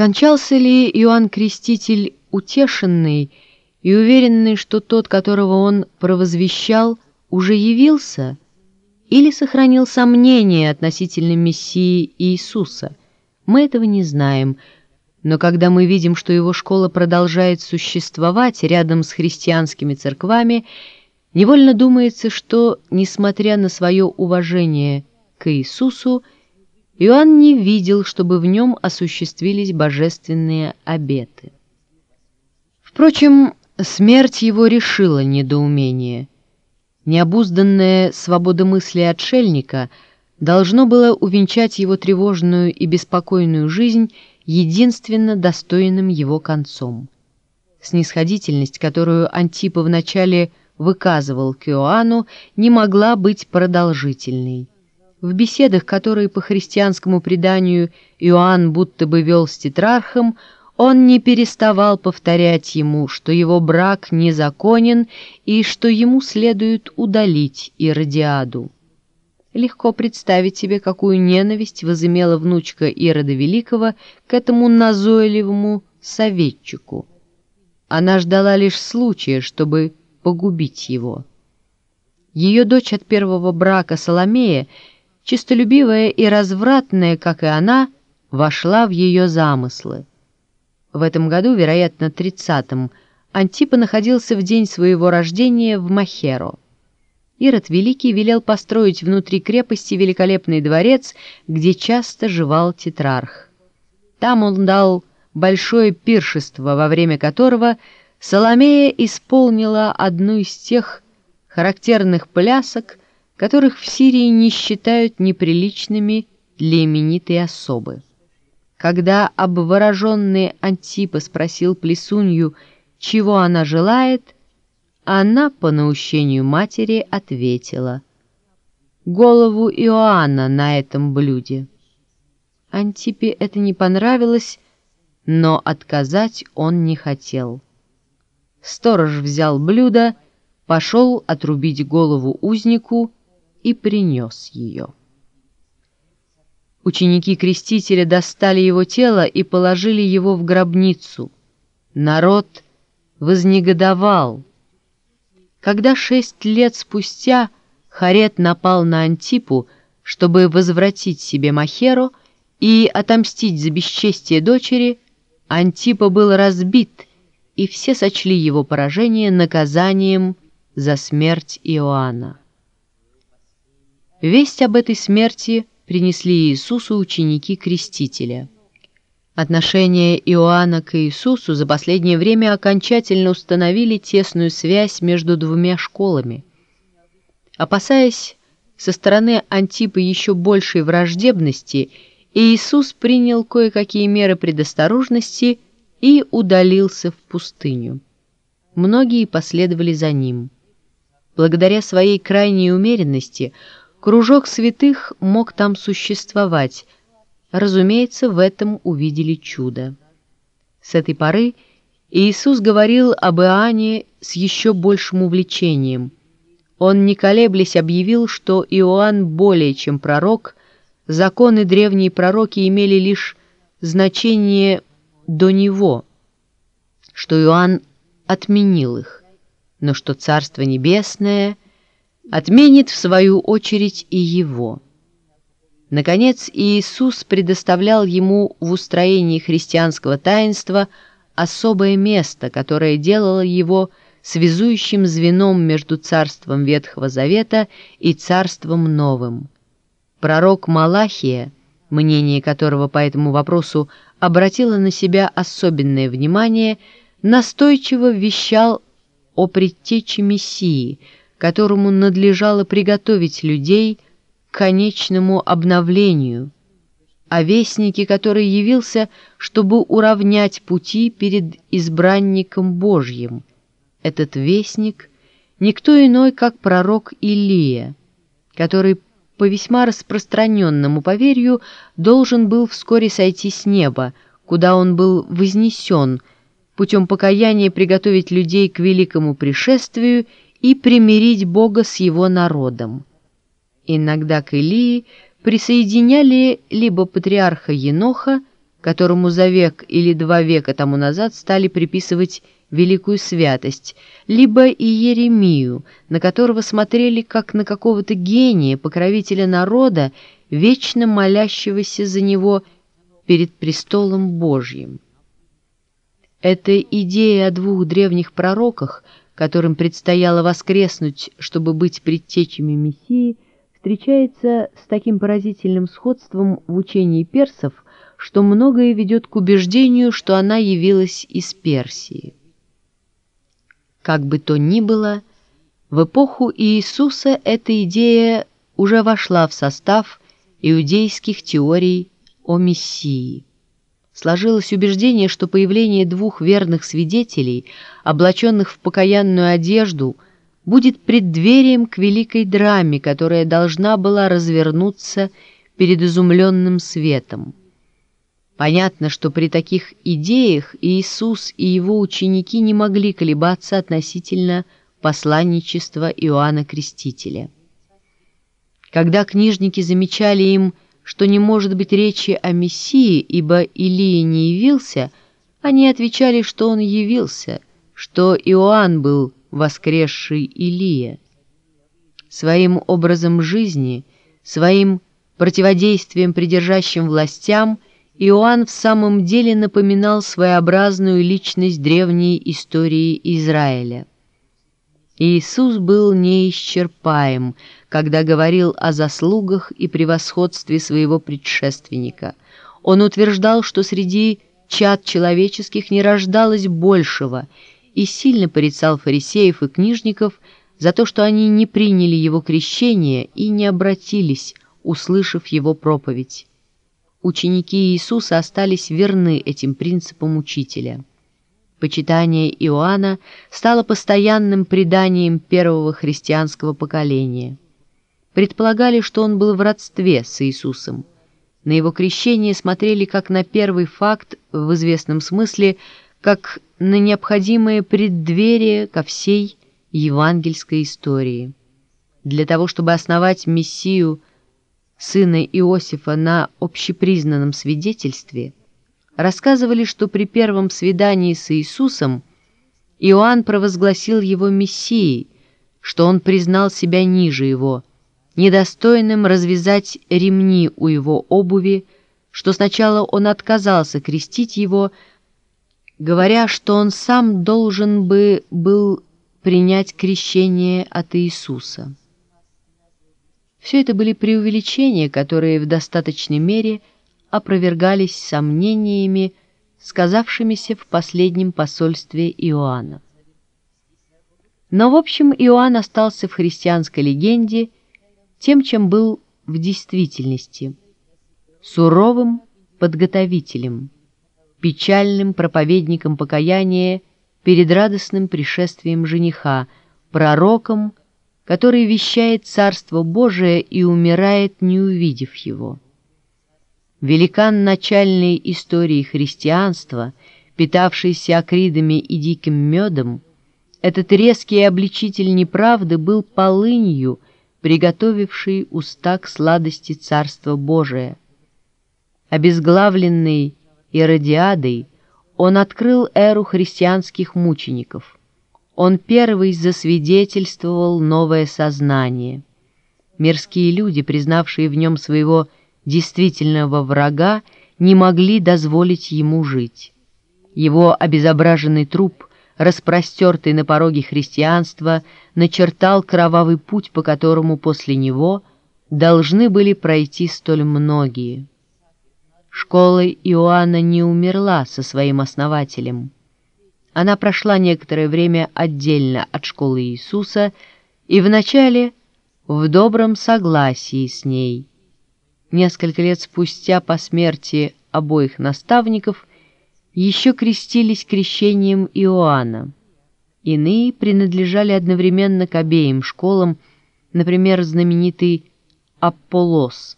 Скончался ли Иоанн Креститель утешенный и уверенный, что тот, которого он провозвещал, уже явился, или сохранил сомнения относительно Мессии Иисуса? Мы этого не знаем, но когда мы видим, что его школа продолжает существовать рядом с христианскими церквами, невольно думается, что, несмотря на свое уважение к Иисусу, Иоанн не видел, чтобы в нем осуществились божественные обеты. Впрочем, смерть его решила недоумение. Необузданное свободомыслие отшельника должно было увенчать его тревожную и беспокойную жизнь единственно достойным его концом. Снисходительность, которую Антипа вначале выказывал к Иоанну, не могла быть продолжительной. В беседах, которые по христианскому преданию Иоанн будто бы вел с тетрархом, он не переставал повторять ему, что его брак незаконен и что ему следует удалить Иродиаду. Легко представить себе, какую ненависть возымела внучка Ирода Великого к этому назойливому советчику. Она ждала лишь случая, чтобы погубить его. Ее дочь от первого брака Соломея чистолюбивая и развратная, как и она, вошла в ее замыслы. В этом году, вероятно, тридцатом, Антипа находился в день своего рождения в Махеро. Ирод Великий велел построить внутри крепости великолепный дворец, где часто жевал тетрарх. Там он дал большое пиршество, во время которого Соломея исполнила одну из тех характерных плясок, которых в Сирии не считают неприличными для именитой особы. Когда обвороженный Антипа спросил Плесунью, чего она желает, она, по наущению матери, ответила «Голову Иоанна на этом блюде». Антипе это не понравилось, но отказать он не хотел. Сторож взял блюдо, пошел отрубить голову узнику и принес ее. Ученики крестителя достали его тело и положили его в гробницу. Народ вознегодовал. Когда шесть лет спустя Харет напал на Антипу, чтобы возвратить себе Махеру и отомстить за бесчестие дочери, Антипа был разбит, и все сочли его поражение наказанием за смерть Иоанна. Весть об этой смерти принесли Иисусу ученики Крестителя. Отношения Иоанна к Иисусу за последнее время окончательно установили тесную связь между двумя школами. Опасаясь со стороны Антипы еще большей враждебности, Иисус принял кое-какие меры предосторожности и удалился в пустыню. Многие последовали за ним. Благодаря своей крайней умеренности – Кружок святых мог там существовать. Разумеется, в этом увидели чудо. С этой поры Иисус говорил об Иоанне с еще большим увлечением. Он, не колеблясь, объявил, что Иоанн более чем пророк, законы древние пророки имели лишь значение до него, что Иоанн отменил их, но что Царство Небесное — отменит в свою очередь и его. Наконец, Иисус предоставлял ему в устроении христианского таинства особое место, которое делало его связующим звеном между царством Ветхого Завета и царством Новым. Пророк Малахия, мнение которого по этому вопросу обратило на себя особенное внимание, настойчиво вещал о предтече Мессии – которому надлежало приготовить людей к конечному обновлению, а вестнике, который явился, чтобы уравнять пути перед избранником Божьим. Этот вестник — никто иной, как пророк Илия, который по весьма распространенному поверью должен был вскоре сойти с неба, куда он был вознесен, путем покаяния приготовить людей к великому пришествию и примирить Бога с его народом. Иногда к Илии присоединяли либо патриарха Еноха, которому за век или два века тому назад стали приписывать великую святость, либо и Еремию, на которого смотрели как на какого-то гения, покровителя народа, вечно молящегося за него перед престолом Божьим. Эта идея о двух древних пророках, которым предстояло воскреснуть, чтобы быть предтечами Мессии, встречается с таким поразительным сходством в учении персов, что многое ведет к убеждению, что она явилась из Персии. Как бы то ни было, в эпоху Иисуса эта идея уже вошла в состав иудейских теорий о Мессии. Сложилось убеждение, что появление двух верных свидетелей, облаченных в покаянную одежду, будет преддверием к великой драме, которая должна была развернуться перед изумленным светом. Понятно, что при таких идеях Иисус и его ученики не могли колебаться относительно посланничества Иоанна Крестителя. Когда книжники замечали им, что не может быть речи о Мессии, ибо Илия не явился, они отвечали, что он явился, что Иоанн был воскресший Илия. Своим образом жизни, своим противодействием придержащим властям – Иоанн в самом деле напоминал своеобразную личность древней истории Израиля. Иисус был неисчерпаем, когда говорил о заслугах и превосходстве своего предшественника. Он утверждал, что среди чад человеческих не рождалось большего, и сильно порицал фарисеев и книжников за то, что они не приняли его крещение и не обратились, услышав его проповедь ученики Иисуса остались верны этим принципам учителя. Почитание Иоанна стало постоянным преданием первого христианского поколения. Предполагали, что он был в родстве с Иисусом. На его крещение смотрели как на первый факт в известном смысле, как на необходимое преддверие ко всей евангельской истории. Для того, чтобы основать Мессию сына Иосифа на общепризнанном свидетельстве, рассказывали, что при первом свидании с Иисусом Иоанн провозгласил его Мессией, что он признал себя ниже его, недостойным развязать ремни у его обуви, что сначала он отказался крестить его, говоря, что он сам должен бы был принять крещение от Иисуса. Все это были преувеличения, которые в достаточной мере опровергались сомнениями, сказавшимися в последнем посольстве Иоанна. Но, в общем, Иоанн остался в христианской легенде тем, чем был в действительности – суровым подготовителем, печальным проповедником покаяния перед радостным пришествием жениха, пророком – который вещает Царство Божие и умирает, не увидев его. Великан начальной истории христианства, питавшийся акридами и диким медом, этот резкий обличитель неправды был полынью, приготовивший уста к сладости Царства Божия. Обезглавленный Иродиадой, он открыл эру христианских мучеников – он первый засвидетельствовал новое сознание. Мирские люди, признавшие в нем своего действительного врага, не могли дозволить ему жить. Его обезображенный труп, распростертый на пороге христианства, начертал кровавый путь, по которому после него должны были пройти столь многие. Школа Иоанна не умерла со своим основателем. Она прошла некоторое время отдельно от школы Иисуса и вначале в добром согласии с ней. Несколько лет спустя по смерти обоих наставников еще крестились крещением Иоанна. Иные принадлежали одновременно к обеим школам, например, знаменитый Аполлос,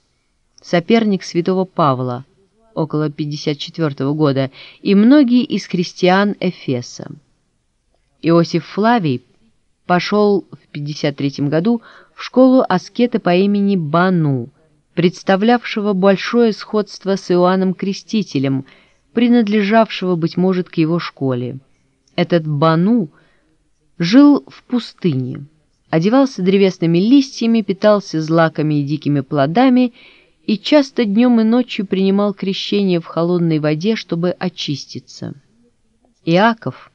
соперник святого Павла – около 54 года, и многие из христиан Эфеса. Иосиф Флавий пошел в 53 году в школу аскета по имени Бану, представлявшего большое сходство с Иоанном Крестителем, принадлежавшего, быть может, к его школе. Этот Бану жил в пустыне, одевался древесными листьями, питался злаками и дикими плодами и часто днем и ночью принимал крещение в холодной воде, чтобы очиститься. Иаков,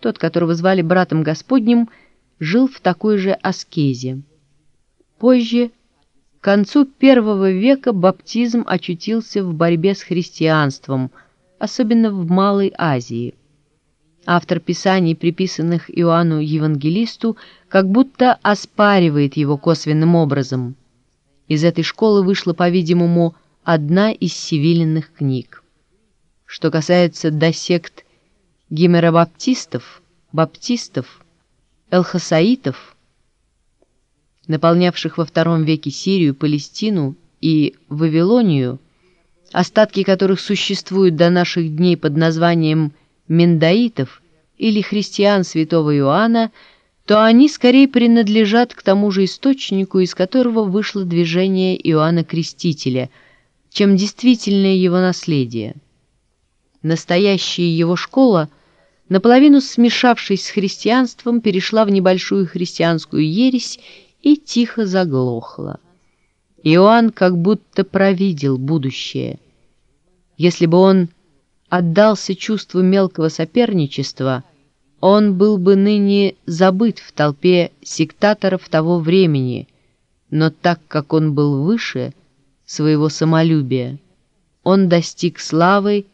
тот, которого звали братом Господним, жил в такой же аскезе. Позже, к концу первого века, баптизм очутился в борьбе с христианством, особенно в Малой Азии. Автор писаний, приписанных Иоанну Евангелисту, как будто оспаривает его косвенным образом. Из этой школы вышла, по-видимому, одна из сивилинных книг. Что касается досект гимеробаптистов, баптистов, элхасаитов, наполнявших во II веке Сирию, Палестину и Вавилонию, остатки которых существуют до наших дней под названием Мендаитов или христиан святого Иоанна, то они скорее принадлежат к тому же источнику, из которого вышло движение Иоанна Крестителя, чем действительное его наследие. Настоящая его школа – наполовину смешавшись с христианством, перешла в небольшую христианскую ересь и тихо заглохла. Иоанн как будто провидел будущее. Если бы он отдался чувству мелкого соперничества, он был бы ныне забыт в толпе сектаторов того времени, но так как он был выше своего самолюбия, он достиг славы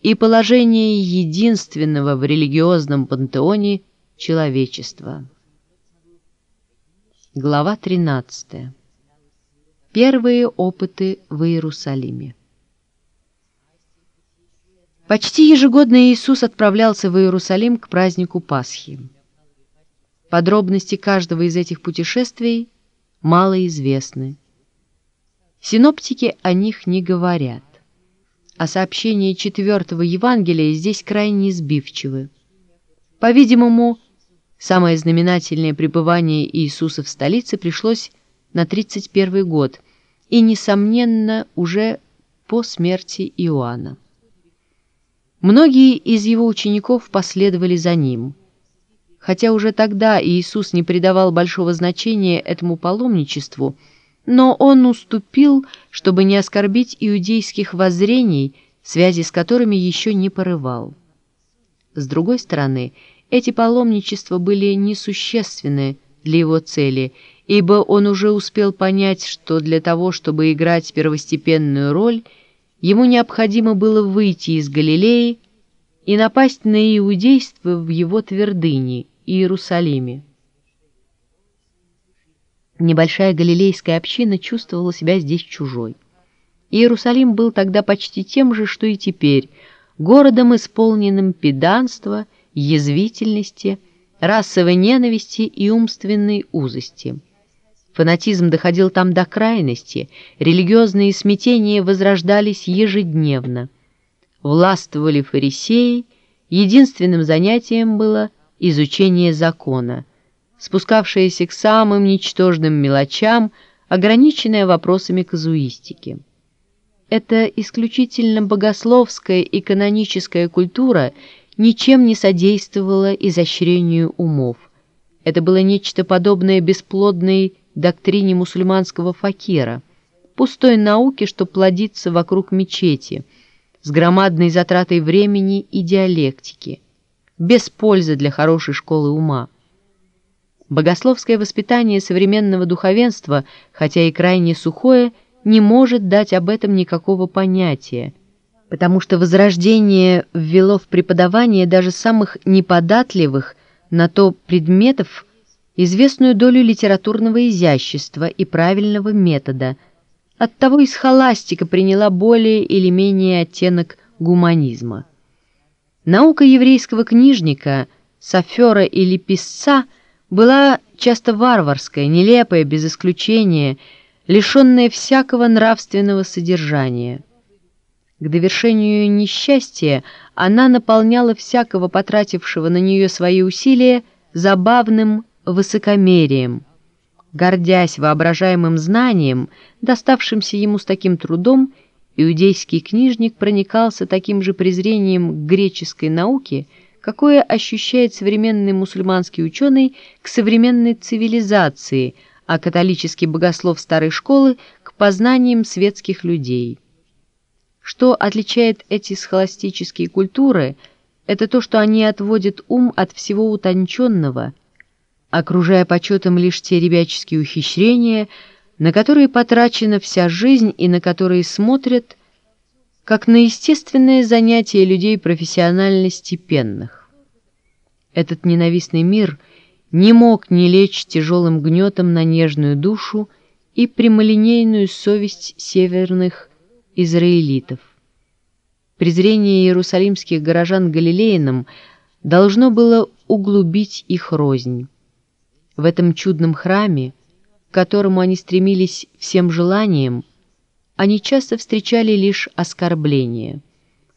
и положение единственного в религиозном пантеоне человечества. Глава 13. Первые опыты в Иерусалиме. Почти ежегодно Иисус отправлялся в Иерусалим к празднику Пасхи. Подробности каждого из этих путешествий мало известны. Синоптики о них не говорят а сообщения четвертого Евангелия здесь крайне избивчивы. По-видимому, самое знаменательное пребывание Иисуса в столице пришлось на 31 год и, несомненно, уже по смерти Иоанна. Многие из его учеников последовали за ним. Хотя уже тогда Иисус не придавал большого значения этому паломничеству – но он уступил, чтобы не оскорбить иудейских воззрений, связи с которыми еще не порывал. С другой стороны, эти паломничества были несущественны для его цели, ибо он уже успел понять, что для того, чтобы играть первостепенную роль, ему необходимо было выйти из Галилеи и напасть на иудейство в его твердыне, Иерусалиме. Небольшая галилейская община чувствовала себя здесь чужой. Иерусалим был тогда почти тем же, что и теперь, городом, исполненным педанства, язвительности, расовой ненависти и умственной узости. Фанатизм доходил там до крайности, религиозные смятения возрождались ежедневно. Властвовали фарисеи, единственным занятием было изучение закона – спускавшаяся к самым ничтожным мелочам, ограниченная вопросами казуистики. Эта исключительно богословская и каноническая культура ничем не содействовала изощрению умов. Это было нечто подобное бесплодной доктрине мусульманского факира, пустой науке, что плодится вокруг мечети, с громадной затратой времени и диалектики, без пользы для хорошей школы ума. Богословское воспитание современного духовенства, хотя и крайне сухое, не может дать об этом никакого понятия, потому что возрождение ввело в преподавание даже самых неподатливых на то предметов известную долю литературного изящества и правильного метода. Оттого и схоластика приняла более или менее оттенок гуманизма. Наука еврейского книжника, сафера или писца – была часто варварская, нелепая, без исключения, лишенная всякого нравственного содержания. К довершению несчастья она наполняла всякого потратившего на нее свои усилия забавным высокомерием. Гордясь воображаемым знанием, доставшимся ему с таким трудом, иудейский книжник проникался таким же презрением к греческой науке, какое ощущает современный мусульманский ученый к современной цивилизации, а католический богослов старой школы к познаниям светских людей. Что отличает эти схоластические культуры, это то, что они отводят ум от всего утонченного – окружая почетом лишь те ребяческие ухищрения, на которые потрачена вся жизнь и на которые смотрят, как на естественное занятие людей профессионально степенных. Этот ненавистный мир не мог не лечь тяжелым гнетом на нежную душу и прямолинейную совесть северных израилитов. Презрение иерусалимских горожан Галилеином должно было углубить их рознь. В этом чудном храме, к которому они стремились всем желанием, они часто встречали лишь оскорбления,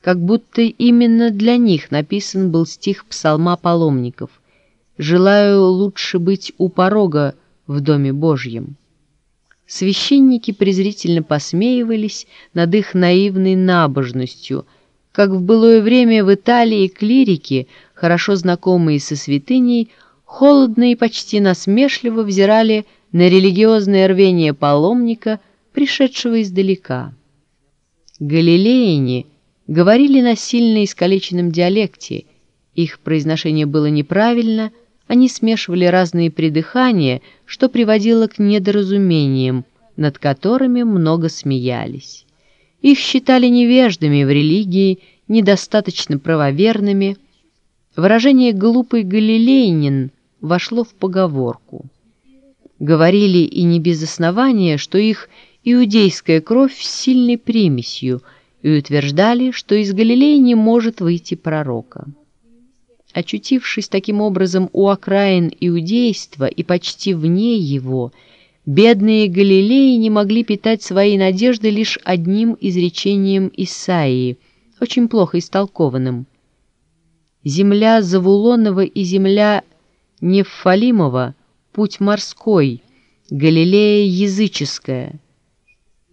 как будто именно для них написан был стих псалма паломников «Желаю лучше быть у порога в Доме Божьем». Священники презрительно посмеивались над их наивной набожностью, как в былое время в Италии клирики, хорошо знакомые со святыней, холодно и почти насмешливо взирали на религиозное рвение паломника, пришедшего издалека. Галилеяне говорили на сильно искалеченном диалекте, их произношение было неправильно, они смешивали разные придыхания, что приводило к недоразумениям, над которыми много смеялись. Их считали невеждами в религии, недостаточно правоверными. Выражение «глупый галилейнин» вошло в поговорку. Говорили и не без основания, что их иудейская кровь с сильной примесью, и утверждали, что из Галилеи не может выйти пророка. Очутившись таким образом у окраин иудейства и почти вне его, бедные Галилеи не могли питать свои надежды лишь одним изречением Исаии, очень плохо истолкованным. «Земля Завулонова и земля Нефалимова — путь морской, Галилея языческая.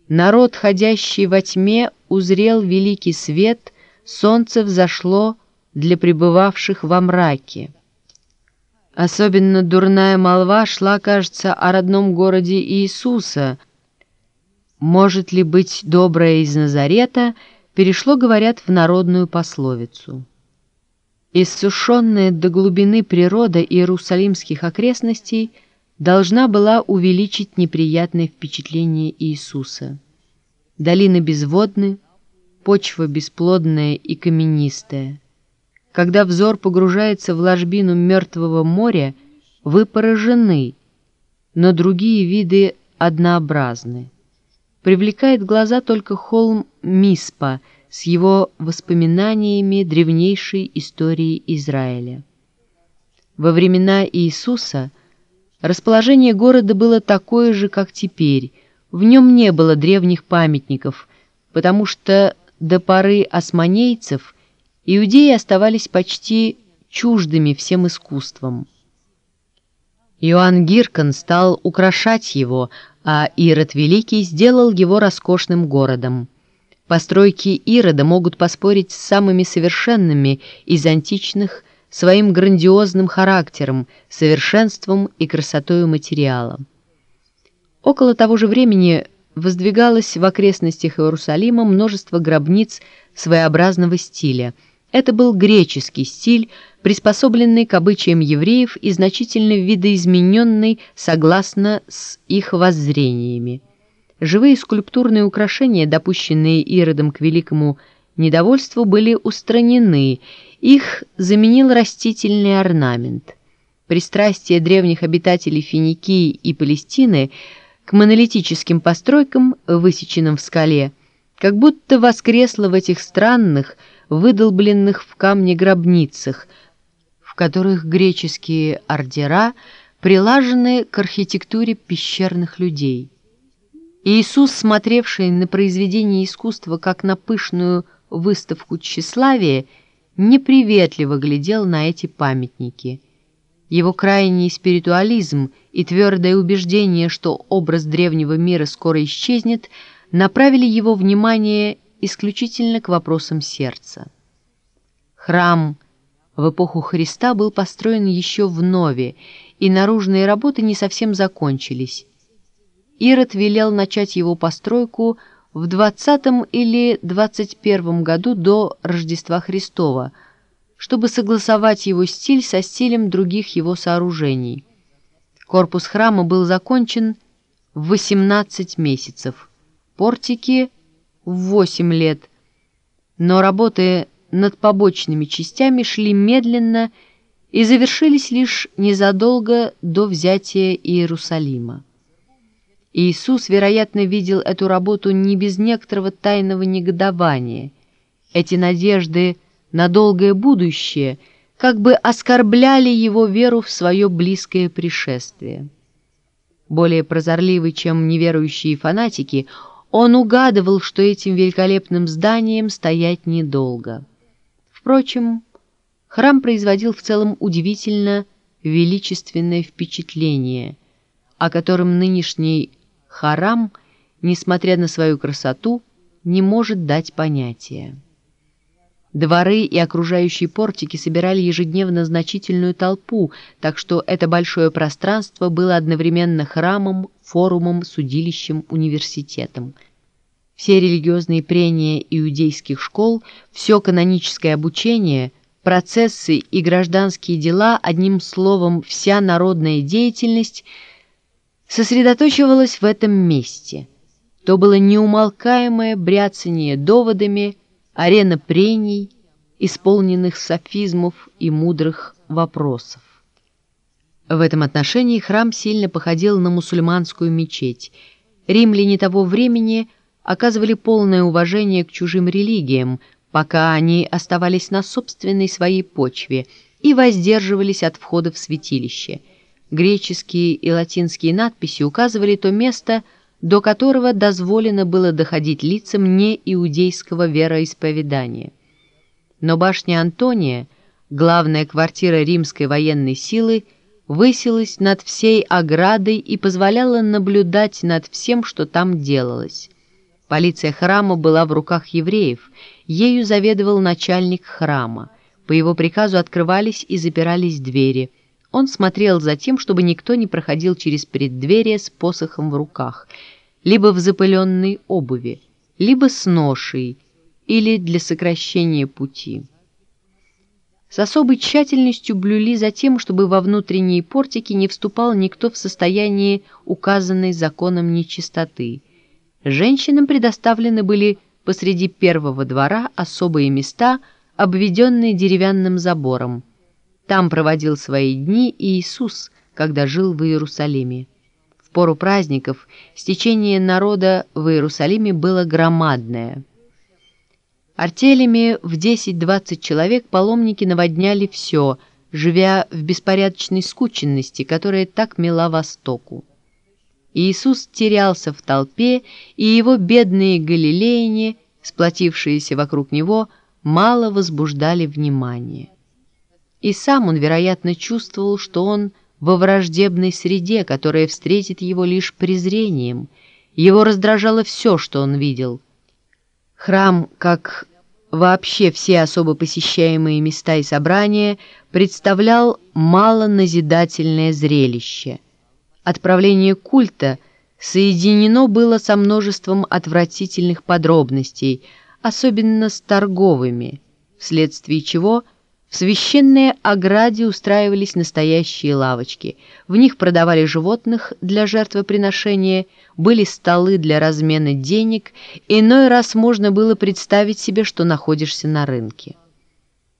Народ, ходящий во тьме, узрел великий свет, солнце взошло для пребывавших во мраке. Особенно дурная молва шла, кажется, о родном городе Иисуса. Может ли быть доброе из Назарета, перешло, говорят, в народную пословицу. Иссушенная до глубины природа иерусалимских окрестностей должна была увеличить неприятное впечатление Иисуса. Долины безводны, почва бесплодная и каменистая. Когда взор погружается в ложбину мертвого моря, вы поражены, но другие виды однообразны. Привлекает глаза только холм Миспа — с его воспоминаниями древнейшей истории Израиля. Во времена Иисуса расположение города было такое же, как теперь, в нем не было древних памятников, потому что до поры османейцев иудеи оставались почти чуждыми всем искусствам. Иоанн Гиркон стал украшать его, а Ирод Великий сделал его роскошным городом. Постройки Ирода могут поспорить с самыми совершенными из античных своим грандиозным характером, совершенством и красотой материала. Около того же времени воздвигалось в окрестностях Иерусалима множество гробниц своеобразного стиля. Это был греческий стиль, приспособленный к обычаям евреев и значительно видоизмененный согласно с их воззрениями. Живые скульптурные украшения, допущенные Иродом к великому недовольству, были устранены, их заменил растительный орнамент. Пристрастие древних обитателей Финикии и Палестины к монолитическим постройкам, высеченным в скале, как будто воскресло в этих странных, выдолбленных в камне гробницах, в которых греческие ордера прилажены к архитектуре пещерных людей. Иисус, смотревший на произведение искусства как на пышную выставку тщеславия, неприветливо глядел на эти памятники. его крайний спиритуализм и твердое убеждение, что образ древнего мира скоро исчезнет, направили его внимание исключительно к вопросам сердца. Храм в эпоху Христа был построен еще в Нове, и наружные работы не совсем закончились. Ирод велел начать его постройку в 20 или 21 году до Рождества Христова, чтобы согласовать его стиль со стилем других его сооружений. Корпус храма был закончен в 18 месяцев, портики – в 8 лет, но работы над побочными частями шли медленно и завершились лишь незадолго до взятия Иерусалима. Иисус, вероятно, видел эту работу не без некоторого тайного негодования. Эти надежды на долгое будущее как бы оскорбляли его веру в свое близкое пришествие. Более прозорливый, чем неверующие фанатики, он угадывал, что этим великолепным зданием стоять недолго. Впрочем, храм производил в целом удивительно величественное впечатление, о котором нынешний харам, несмотря на свою красоту, не может дать понятия. Дворы и окружающие портики собирали ежедневно значительную толпу, так что это большое пространство было одновременно храмом, форумом, судилищем, университетом. Все религиозные прения иудейских школ, все каноническое обучение, процессы и гражданские дела, одним словом, вся народная деятельность сосредоточивалась в этом месте. То было неумолкаемое бряцание доводами, арена прений, исполненных софизмов и мудрых вопросов. В этом отношении храм сильно походил на мусульманскую мечеть. Римляне того времени оказывали полное уважение к чужим религиям, пока они оставались на собственной своей почве и воздерживались от входа в святилище. Греческие и латинские надписи указывали то место, до которого дозволено было доходить лицам не иудейского вероисповедания. Но башня Антония, главная квартира римской военной силы, высилась над всей оградой и позволяла наблюдать над всем, что там делалось. Полиция храма была в руках евреев, ею заведовал начальник храма. По его приказу открывались и запирались двери – он смотрел за тем, чтобы никто не проходил через преддверие с посохом в руках, либо в запыленной обуви, либо с ношей, или для сокращения пути. С особой тщательностью блюли за тем, чтобы во внутренние портики не вступал никто в состояние указанной законом нечистоты. Женщинам предоставлены были посреди первого двора особые места, обведенные деревянным забором, там проводил свои дни Иисус, когда жил в Иерусалиме. В пору праздников стечение народа в Иерусалиме было громадное. Артелями в 10-20 человек паломники наводняли все, живя в беспорядочной скученности, которая так мила Востоку. Иисус терялся в толпе, и его бедные галилеяне, сплотившиеся вокруг него, мало возбуждали внимание. И сам он, вероятно, чувствовал, что он во враждебной среде, которая встретит его лишь презрением. Его раздражало все, что он видел. Храм, как вообще все особо посещаемые места и собрания, представлял малоназидательное зрелище. Отправление культа соединено было со множеством отвратительных подробностей, особенно с торговыми, вследствие чего – в священной ограде устраивались настоящие лавочки. В них продавали животных для жертвоприношения, были столы для размена денег, иной раз можно было представить себе, что находишься на рынке.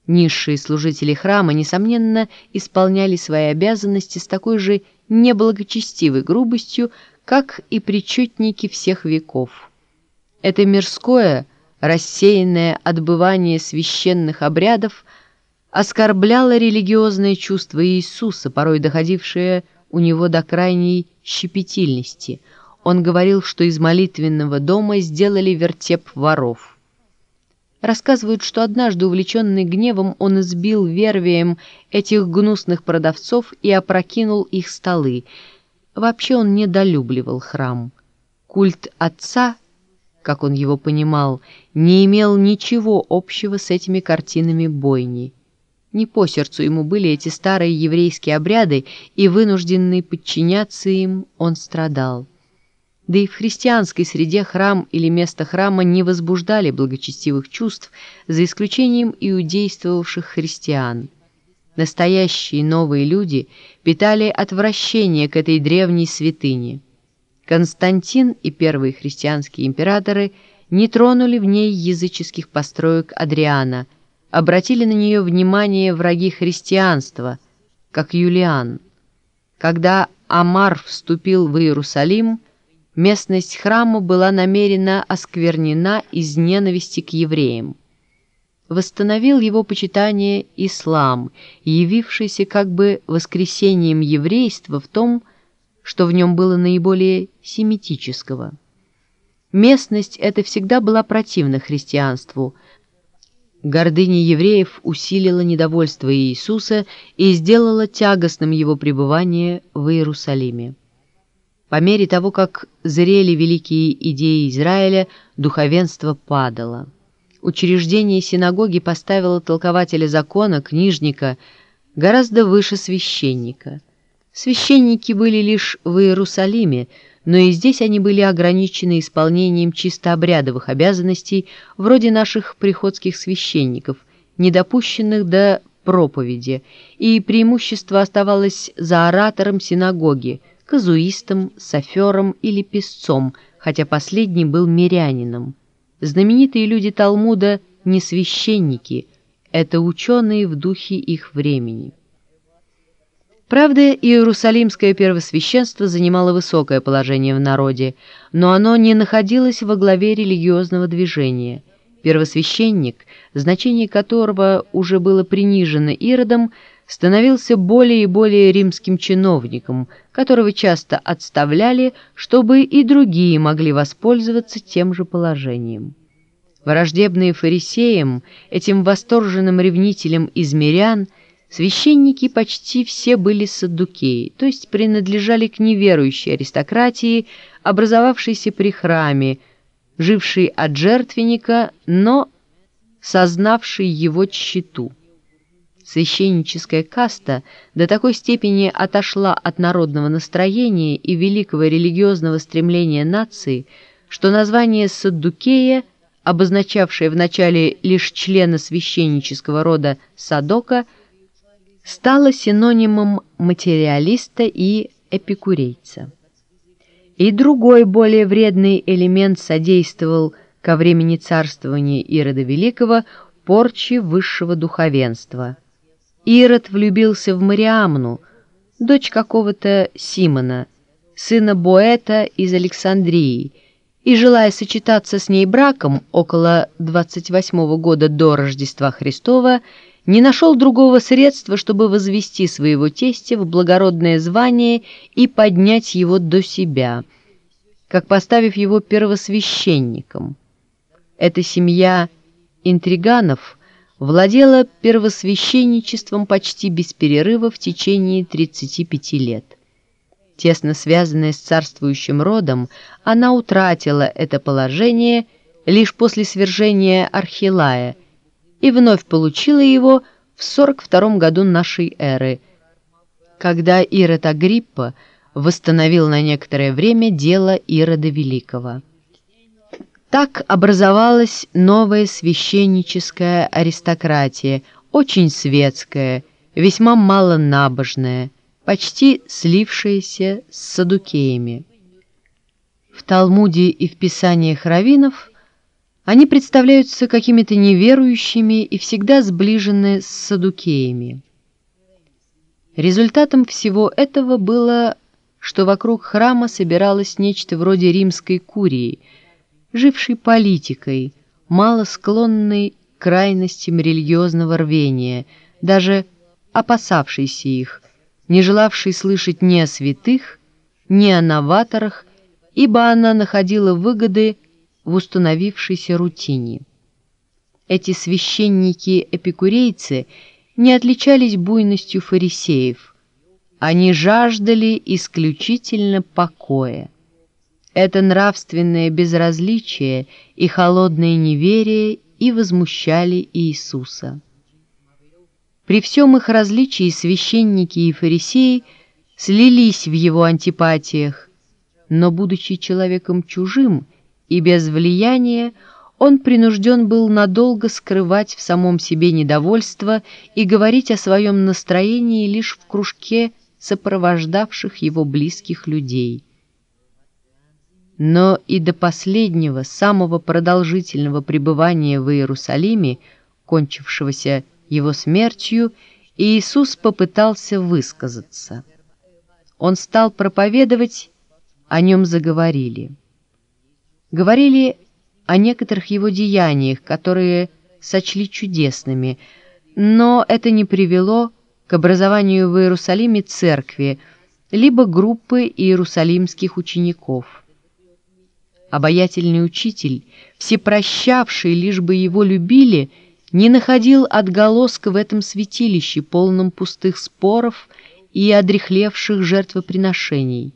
Низшие служители храма, несомненно, исполняли свои обязанности с такой же неблагочестивой грубостью, как и причетники всех веков. Это мирское, рассеянное отбывание священных обрядов – оскорбляло религиозное чувство Иисуса, порой доходившее у него до крайней щепетильности. Он говорил, что из молитвенного дома сделали вертеп воров. Рассказывают, что однажды, увлеченный гневом, он избил вервием этих гнусных продавцов и опрокинул их столы. Вообще он недолюбливал храм. Культ отца, как он его понимал, не имел ничего общего с этими картинами бойни. Не по сердцу ему были эти старые еврейские обряды, и вынужденный подчиняться им он страдал. Да и в христианской среде храм или место храма не возбуждали благочестивых чувств, за исключением иудействовавших христиан. Настоящие новые люди питали отвращение к этой древней святыне. Константин и первые христианские императоры не тронули в ней языческих построек Адриана, обратили на нее внимание враги христианства, как Юлиан. Когда Амар вступил в Иерусалим, местность храма была намеренно осквернена из ненависти к евреям. Восстановил его почитание ислам, явившийся как бы воскресением еврейства в том, что в нем было наиболее семитического. Местность эта всегда была противна христианству. Гордыня евреев усилила недовольство Иисуса и сделала тягостным его пребывание в Иерусалиме. По мере того, как зрели великие идеи Израиля, духовенство падало. Учреждение синагоги поставило толкователя закона, книжника, гораздо выше священника. Священники были лишь в Иерусалиме, но и здесь они были ограничены исполнением чисто обрядовых обязанностей, вроде наших приходских священников, недопущенных до проповеди, и преимущество оставалось за оратором синагоги – казуистом, софером или песцом, хотя последний был мирянином. Знаменитые люди Талмуда не священники, это ученые в духе их времени. Правда, Иерусалимское первосвященство занимало высокое положение в народе, но оно не находилось во главе религиозного движения. Первосвященник, значение которого уже было принижено Иродом, становился более и более римским чиновником, которого часто отставляли, чтобы и другие могли воспользоваться тем же положением. Враждебные фарисеям, этим восторженным ревнителям из мирян, священники почти все были саддукеи, то есть принадлежали к неверующей аристократии, образовавшейся при храме, жившей от жертвенника, но сознавшей его тщету. Священническая каста до такой степени отошла от народного настроения и великого религиозного стремления нации, что название Саддукея, обозначавшее вначале лишь члена священнического рода Садока, стало синонимом материалиста и эпикурейца. И другой более вредный элемент содействовал ко времени царствования Ирода Великого порчи высшего духовенства – Ирод влюбился в Мариамну, дочь какого-то Симона, сына Боэта из Александрии, и, желая сочетаться с ней браком около 28 года до Рождества Христова, не нашел другого средства, чтобы возвести своего тестя в благородное звание и поднять его до себя, как поставив его первосвященником. Эта семья интриганов – владела первосвященничеством почти без перерыва в течение 35 лет. Тесно связанная с царствующим родом, она утратила это положение лишь после свержения Архилая и вновь получила его в 42 году нашей эры, когда Ирод Агриппа восстановил на некоторое время дело Ирода Великого. Так образовалась новая священническая аристократия, очень светская, весьма малонабожная, почти слившаяся с садукеями. В Талмуде и в писаниях раввинов они представляются какими-то неверующими и всегда сближены с садукеями. Результатом всего этого было, что вокруг храма собиралось нечто вроде римской курии – живший политикой, мало склонный к крайностям религиозного рвения, даже опасавшийся их, не желавший слышать ни о святых, ни о новаторах, ибо она находила выгоды в установившейся рутине. эти священники-эпикурейцы не отличались буйностью фарисеев. Они жаждали исключительно покоя. Это нравственное безразличие и холодное неверие и возмущали Иисуса. При всем их различии священники и фарисеи слились в его антипатиях, но, будучи человеком чужим и без влияния, он принужден был надолго скрывать в самом себе недовольство и говорить о своем настроении лишь в кружке сопровождавших его близких людей. Но и до последнего, самого продолжительного пребывания в Иерусалиме, кончившегося его смертью, Иисус попытался высказаться. Он стал проповедовать, о нем заговорили. Говорили о некоторых его деяниях, которые сочли чудесными, но это не привело к образованию в Иерусалиме церкви, либо группы иерусалимских учеников. Обаятельный учитель, всепрощавший, лишь бы его любили, не находил отголоска в этом святилище, полном пустых споров и одрехлевших жертвоприношений.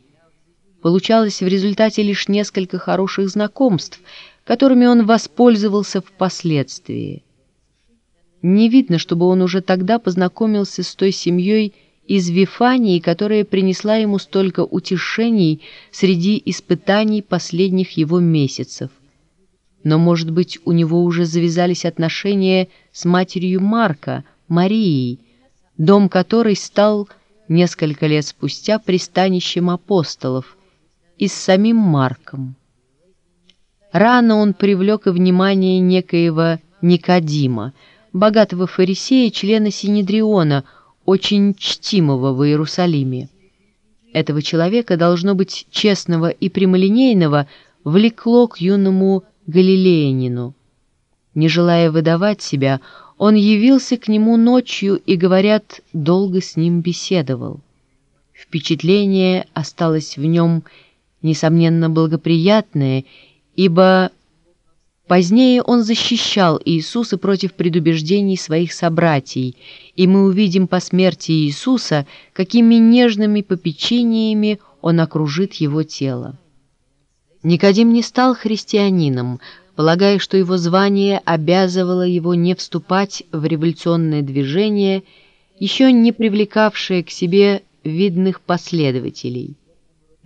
Получалось в результате лишь несколько хороших знакомств – которыми он воспользовался впоследствии. Не видно, чтобы он уже тогда познакомился с той семьей из Вифании, которая принесла ему столько утешений среди испытаний последних его месяцев. Но, может быть, у него уже завязались отношения с матерью Марка, Марией, дом которой стал несколько лет спустя пристанищем апостолов, и с самим Марком. Рано он привлек внимание некоего Никодима, богатого фарисея, члена Синедриона, очень чтимого в Иерусалиме. Этого человека, должно быть честного и прямолинейного, влекло к юному галилеянину. Не желая выдавать себя, он явился к нему ночью и, говорят, долго с ним беседовал. Впечатление осталось в нем, несомненно, благоприятное, ибо позднее он защищал Иисуса против предубеждений своих собратьей, и мы увидим по смерти Иисуса, какими нежными попечениями он окружит его тело. Никодим не стал христианином, полагая, что его звание обязывало его не вступать в революционное движение, еще не привлекавшее к себе видных последователей.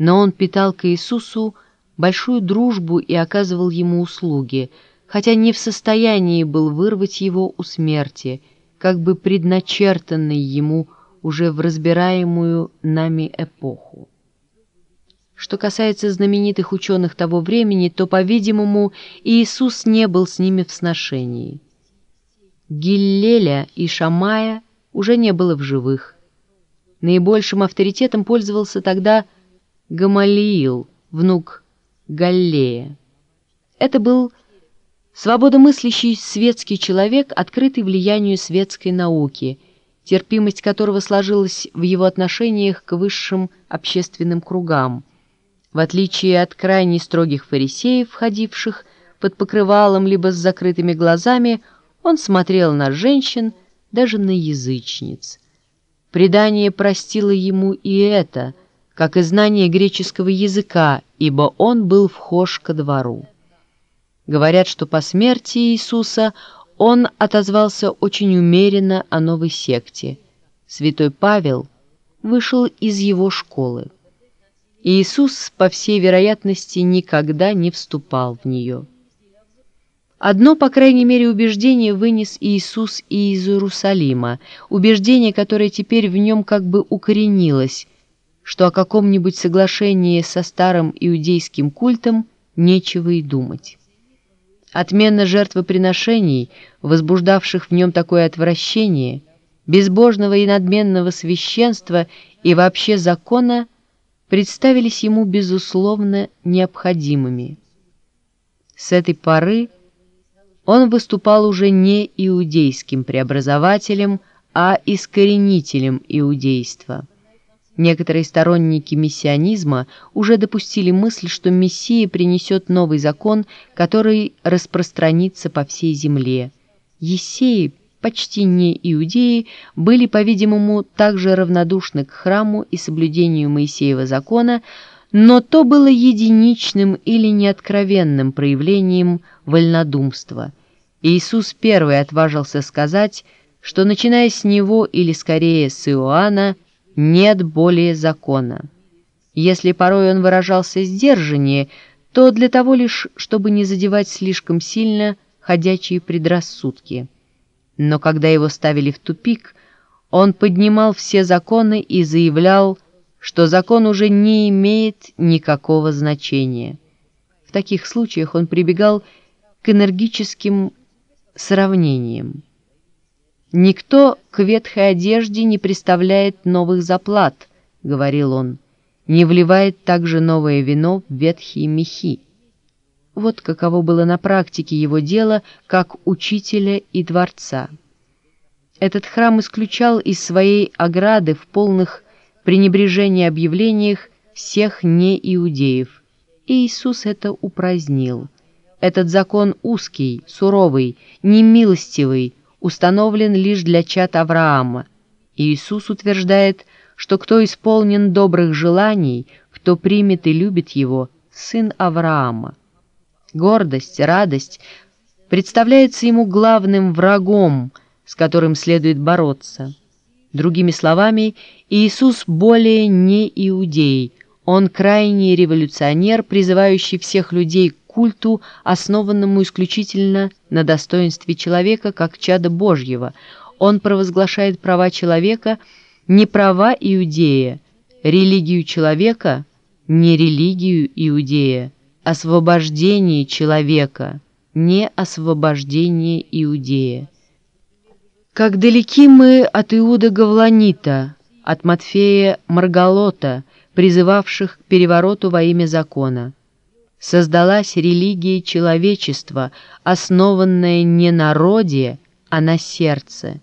Но он питал к Иисусу большую дружбу и оказывал ему услуги, хотя не в состоянии был вырвать его у смерти, как бы предначертанной ему уже в разбираемую нами эпоху. Что касается знаменитых ученых того времени, то, по-видимому, Иисус не был с ними в сношении. Гиллеля и Шамая уже не было в живых. Наибольшим авторитетом пользовался тогда Гамалиил, внук Галлея. Это был свободомыслящий светский человек, открытый влиянию светской науки, терпимость которого сложилась в его отношениях к высшим общественным кругам. В отличие от крайне строгих фарисеев, входивших под покрывалом либо с закрытыми глазами, он смотрел на женщин, даже на язычниц. Предание простило ему и это, как и знание греческого языка, ибо он был вхож ко двору. Говорят, что по смерти Иисуса он отозвался очень умеренно о новой секте. Святой Павел вышел из его школы. Иисус, по всей вероятности, никогда не вступал в нее. Одно, по крайней мере, убеждение вынес Иисус и из Иерусалима, убеждение, которое теперь в нем как бы укоренилось, что о каком-нибудь соглашении со старым иудейским культом нечего и думать. Отмена жертвоприношений, возбуждавших в нем такое отвращение, безбожного и надменного священства и вообще закона представились ему, безусловно, необходимыми. С этой поры он выступал уже не иудейским преобразователем, а искоренителем иудейства. Некоторые сторонники мессианизма уже допустили мысль, что Мессия принесет новый закон, который распространится по всей земле. Есеи, почти не иудеи, были, по-видимому, также равнодушны к храму и соблюдению Моисеева закона, но то было единичным или неоткровенным проявлением вольнодумства. Иисус первый отважился сказать, что, начиная с него или скорее с Иоанна, нет более закона. Если порой он выражался сдержаннее, то для того лишь, чтобы не задевать слишком сильно ходячие предрассудки. Но когда его ставили в тупик, он поднимал все законы и заявлял, что закон уже не имеет никакого значения. В таких случаях он прибегал к энергическим сравнениям. «Никто к ветхой одежде не представляет новых заплат», — говорил он, — «не вливает также новое вино в ветхие мехи». Вот каково было на практике его дело как учителя и дворца. Этот храм исключал из своей ограды в полных пренебрежении объявлениях всех неиудеев, и Иисус это упразднил. Этот закон узкий, суровый, немилостивый, установлен лишь для чад Авраама. Иисус утверждает, что кто исполнен добрых желаний, кто примет и любит его, сын Авраама. Гордость, радость представляется ему главным врагом, с которым следует бороться. Другими словами, Иисус более не иудей, он крайний революционер, призывающий всех людей культу, основанному исключительно на достоинстве человека как чада Божьего. Он провозглашает права человека, не права иудея, религию человека, не религию иудея освобождение человека, не освобождение Иудея. Как далеки мы от Иуда Гавланита, от Матфея Маргалота, призывавших к перевороту во имя закона. Создалась религия человечества, основанная не на роде, а на сердце.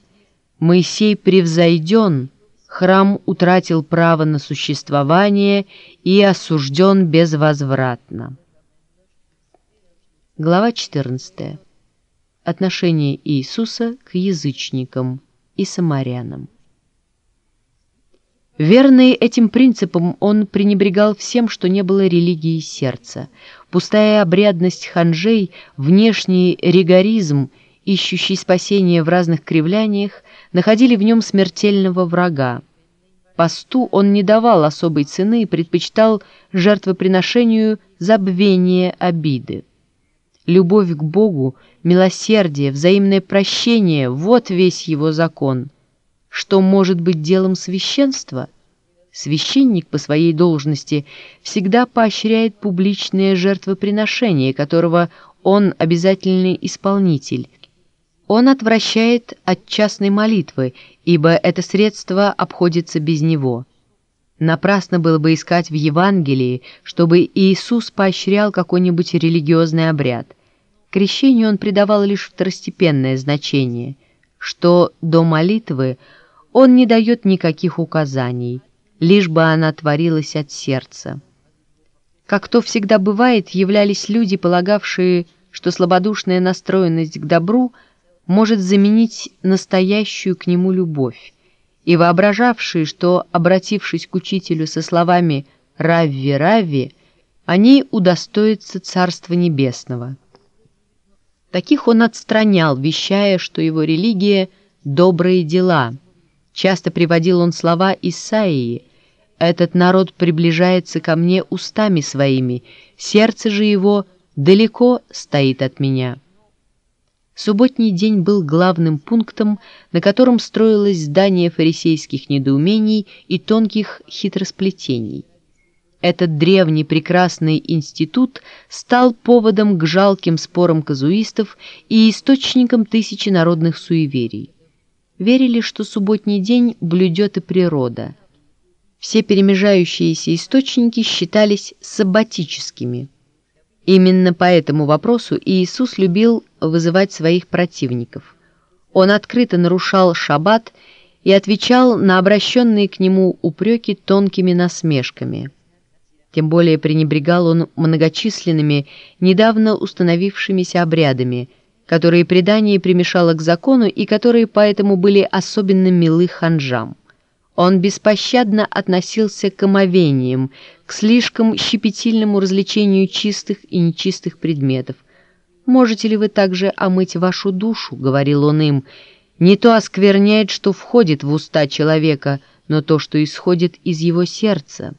Моисей превзойден, храм утратил право на существование и осужден безвозвратно. Глава 14. Отношение Иисуса к язычникам и самарянам. Верный этим принципам, он пренебрегал всем, что не было религией сердца. Пустая обрядность ханжей, внешний ригоризм, ищущий спасения в разных кривляниях, находили в нем смертельного врага. Посту он не давал особой цены и предпочитал жертвоприношению забвения обиды. Любовь к Богу, милосердие, взаимное прощение — вот весь его закон. Что может быть делом священства? Священник по своей должности всегда поощряет публичное жертвоприношение, которого он обязательный исполнитель. Он отвращает от частной молитвы, ибо это средство обходится без него. Напрасно было бы искать в Евангелии, чтобы Иисус поощрял какой-нибудь религиозный обряд. Крещению он придавал лишь второстепенное значение, что до молитвы он не дает никаких указаний, лишь бы она творилась от сердца. Как то всегда бывает, являлись люди, полагавшие, что слабодушная настроенность к добру может заменить настоящую к нему любовь, и воображавшие, что, обратившись к учителю со словами «Равви, Равви», они удостоятся Царства Небесного. Таких он отстранял, вещая, что его религия — добрые дела. Часто приводил он слова Исаии «Этот народ приближается ко мне устами своими, сердце же его далеко стоит от меня». Субботний день был главным пунктом, на котором строилось здание фарисейских недоумений и тонких хитросплетений. Этот древний прекрасный институт стал поводом к жалким спорам казуистов и источником тысячи народных суеверий. Верили, что субботний день блюдет и природа. Все перемежающиеся источники считались саббатическими. Именно по этому вопросу Иисус любил вызывать своих противников. Он открыто нарушал шаббат и отвечал на обращенные к нему упреки тонкими насмешками – тем более пренебрегал он многочисленными, недавно установившимися обрядами, которые предание примешало к закону и которые поэтому были особенно милы ханжам. Он беспощадно относился к омовениям, к слишком щепетильному развлечению чистых и нечистых предметов. «Можете ли вы также омыть вашу душу?» — говорил он им. «Не то оскверняет, что входит в уста человека, но то, что исходит из его сердца».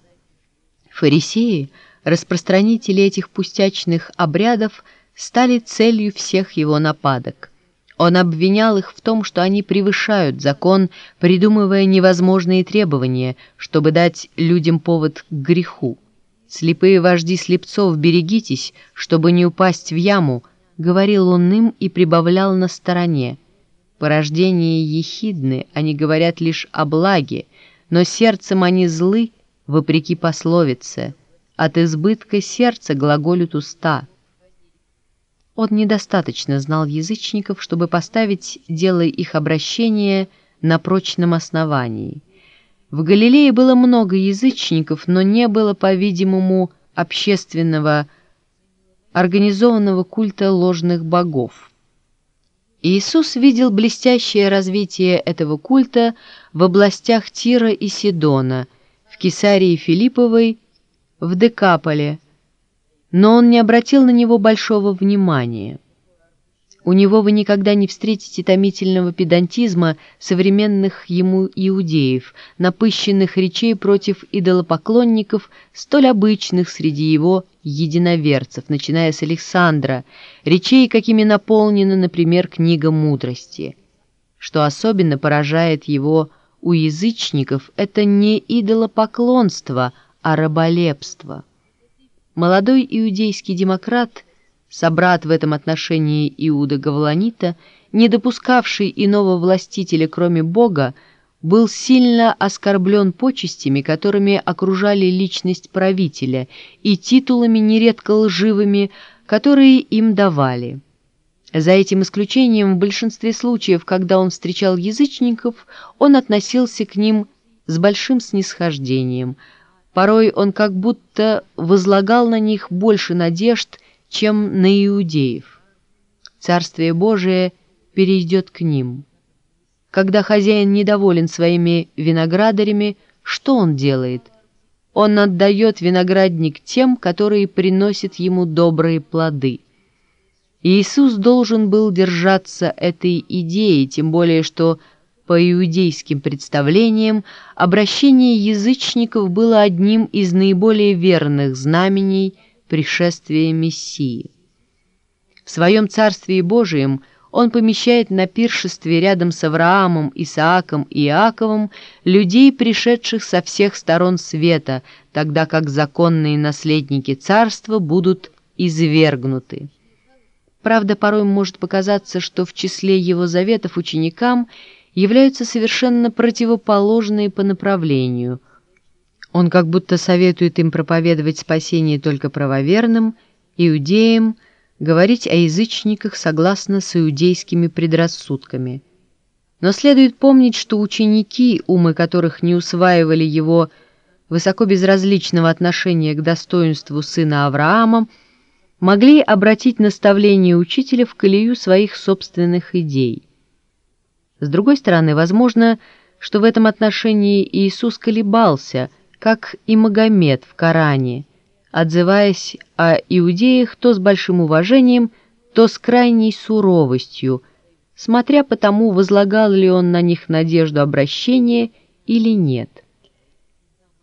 Фарисеи, распространители этих пустячных обрядов, стали целью всех его нападок. Он обвинял их в том, что они превышают закон, придумывая невозможные требования, чтобы дать людям повод к греху. «Слепые вожди слепцов, берегитесь, чтобы не упасть в яму», — говорил он им и прибавлял на стороне. Порождение ехидны, они говорят лишь о благе, но сердцем они злы, вопреки пословице. От избытка сердца глаголют уста. Он недостаточно знал язычников, чтобы поставить дело их обращения на прочном основании. В Галилее было много язычников, но не было, по-видимому, общественного, организованного культа ложных богов. Иисус видел блестящее развитие этого культа в областях Тира и Сидона, в Кесарии Филипповой, в Декаполе, но он не обратил на него большого внимания. У него вы никогда не встретите томительного педантизма современных ему иудеев, напыщенных речей против идолопоклонников, столь обычных среди его единоверцев, начиная с Александра, речей, какими наполнена, например, книга мудрости. Что особенно поражает его у язычников, это не идолопоклонство, а раболепство. Молодой иудейский демократ, собрат в этом отношении Иуда Гавланита, не допускавший иного властителя, кроме Бога, был сильно оскорблен почестями, которыми окружали личность правителя, и титулами нередко лживыми, которые им давали. За этим исключением в большинстве случаев, когда он встречал язычников, он относился к ним с большим снисхождением – Порой он как будто возлагал на них больше надежд, чем на иудеев. Царствие Божие перейдет к ним. Когда хозяин недоволен своими виноградарями, что он делает? Он отдает виноградник тем, которые приносят ему добрые плоды. Иисус должен был держаться этой идеи, тем более что по иудейским представлениям, обращение язычников было одним из наиболее верных знамений пришествия Мессии. В своем Царстве Божием он помещает на пиршестве рядом с Авраамом, Исааком и Иаковом людей, пришедших со всех сторон света, тогда как законные наследники царства будут извергнуты. Правда, порой может показаться, что в числе его заветов ученикам – являются совершенно противоположные по направлению. Он как будто советует им проповедовать спасение только правоверным, иудеям, говорить о язычниках согласно с иудейскими предрассудками. Но следует помнить, что ученики, умы которых не усваивали его высоко безразличного отношения к достоинству сына Авраама, могли обратить наставление учителя в колею своих собственных идей. С другой стороны, возможно, что в этом отношении Иисус колебался, как и Магомед в Коране, отзываясь о иудеях то с большим уважением, то с крайней суровостью, смотря по тому, возлагал ли он на них надежду обращения или нет.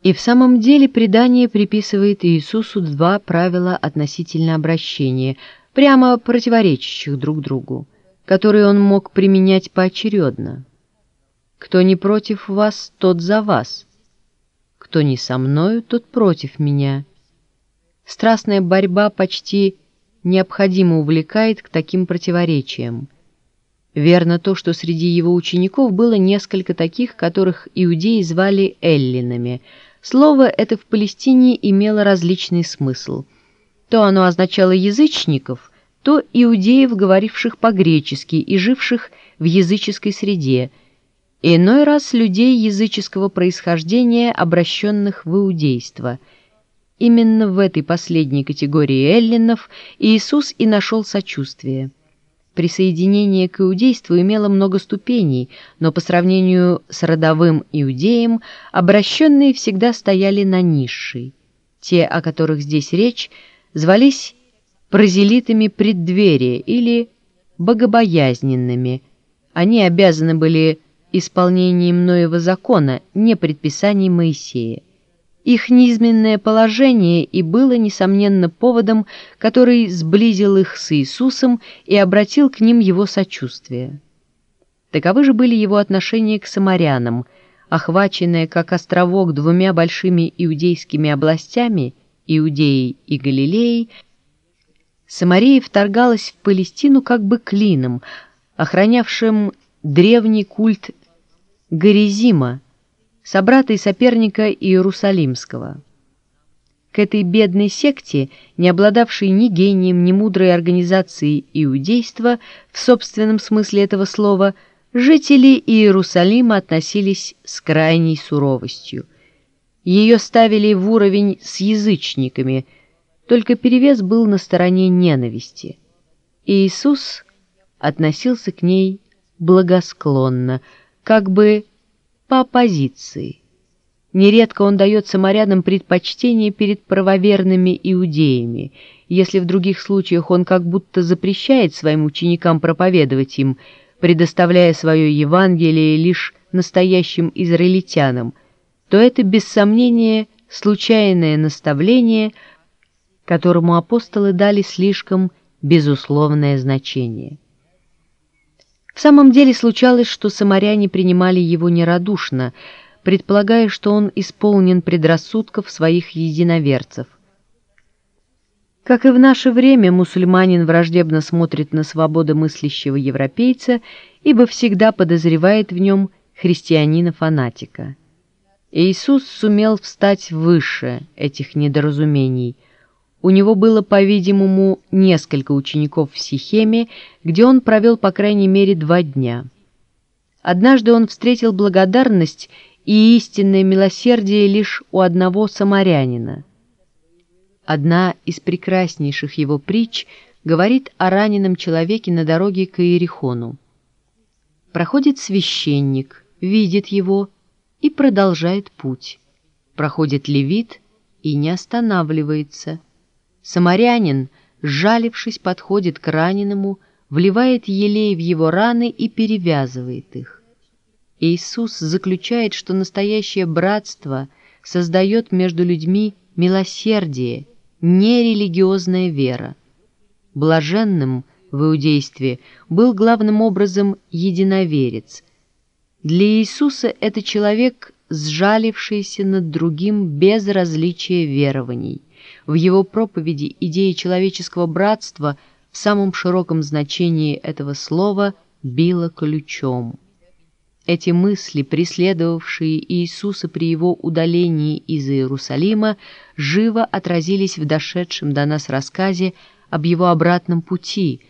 И в самом деле предание приписывает Иисусу два правила относительно обращения, прямо противоречащих друг другу которые он мог применять поочередно. «Кто не против вас, тот за вас. Кто не со мною, тот против меня». Страстная борьба почти необходимо увлекает к таким противоречиям. Верно то, что среди его учеников было несколько таких, которых иудеи звали эллинами. Слово это в Палестине имело различный смысл. То оно означало язычников – то иудеев, говоривших по-гречески и живших в языческой среде, иной раз людей языческого происхождения, обращенных в иудейство. Именно в этой последней категории эллинов Иисус и нашел сочувствие. присоединение к иудейству имело много ступеней, но по сравнению с родовым иудеем обращенные всегда стояли на низшей. Те, о которых здесь речь, звались прозелитами преддверия или богобоязненными. Они обязаны были исполнением Ноева закона, не предписаний Моисея. Их низменное положение и было, несомненно, поводом, который сблизил их с Иисусом и обратил к ним его сочувствие. Таковы же были его отношения к самарянам, охваченные как островок двумя большими иудейскими областями, Иудеей и Галилеей, Самария вторгалась в Палестину как бы клином, охранявшим древний культ Горизима, собрата и соперника Иерусалимского. К этой бедной секте, не обладавшей ни гением, ни мудрой организацией иудейства, в собственном смысле этого слова, жители Иерусалима относились с крайней суровостью. Ее ставили в уровень с язычниками, только перевес был на стороне ненависти. И Иисус относился к ней благосклонно, как бы по оппозиции. Нередко он дает самарянам предпочтение перед правоверными иудеями, если в других случаях он как будто запрещает своим ученикам проповедовать им, предоставляя свое Евангелие лишь настоящим израильтянам, то это без сомнения случайное наставление, которому апостолы дали слишком безусловное значение. В самом деле случалось, что самаряне принимали его нерадушно, предполагая, что он исполнен предрассудков своих единоверцев. Как и в наше время, мусульманин враждебно смотрит на свободомыслящего европейца, ибо всегда подозревает в нем христианина-фанатика. Иисус сумел встать выше этих недоразумений – у него было, по-видимому, несколько учеников в Сихеме, где он провел по крайней мере два дня. Однажды он встретил благодарность и истинное милосердие лишь у одного самарянина. Одна из прекраснейших его притч говорит о раненом человеке на дороге к Иерихону. Проходит священник, видит его и продолжает путь. Проходит левит и не останавливается – Самарянин, сжалившись, подходит к раненому, вливает елей в его раны и перевязывает их. Иисус заключает, что настоящее братство создает между людьми милосердие, не религиозная вера. Блаженным в иудействе был главным образом единоверец. Для Иисуса это человек, сжалившийся над другим без различия верований. В его проповеди идея человеческого братства в самом широком значении этого слова била ключом. Эти мысли, преследовавшие Иисуса при его удалении из Иерусалима, живо отразились в дошедшем до нас рассказе об его обратном пути.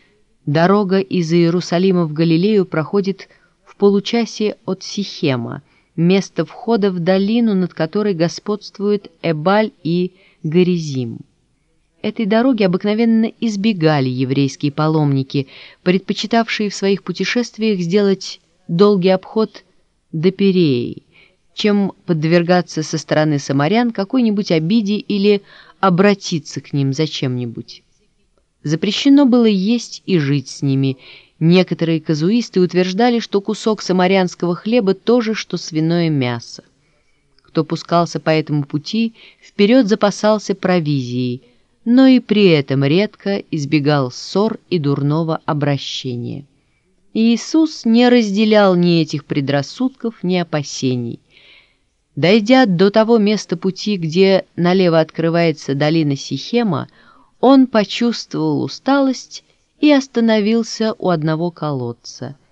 Дорога из Иерусалима в Галилею проходит в получасе от Сихема, места входа в долину, над которой господствует Эбаль и Горизим. Этой дороги обыкновенно избегали еврейские паломники, предпочитавшие в своих путешествиях сделать долгий обход до Переи, чем подвергаться со стороны самарян какой-нибудь обиде или обратиться к ним зачем-нибудь. Запрещено было есть и жить с ними. Некоторые казуисты утверждали, что кусок самарянского хлеба то же, что свиное мясо кто пускался по этому пути, вперед запасался провизией, но и при этом редко избегал ссор и дурного обращения. Иисус не разделял ни этих предрассудков, ни опасений. Дойдя до того места пути, где налево открывается долина Сихема, он почувствовал усталость и остановился у одного колодца —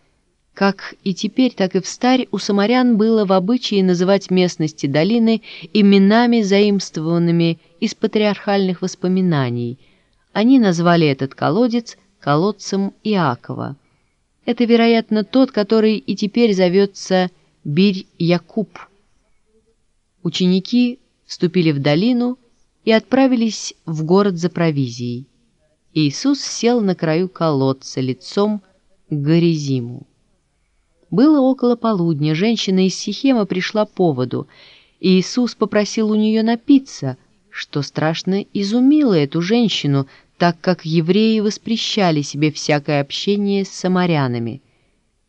как и теперь, так и в старь у самарян было в обычае называть местности долины именами, заимствованными из патриархальных воспоминаний. Они назвали этот колодец колодцем Иакова. Это, вероятно, тот, который и теперь зовется Бирь-Якуб. Ученики вступили в долину и отправились в город за провизией. Иисус сел на краю колодца лицом к Горизиму. Было около полудня, женщина из Сихема пришла по воду, и Иисус попросил у нее напиться, что страшно изумило эту женщину, так как евреи воспрещали себе всякое общение с самарянами.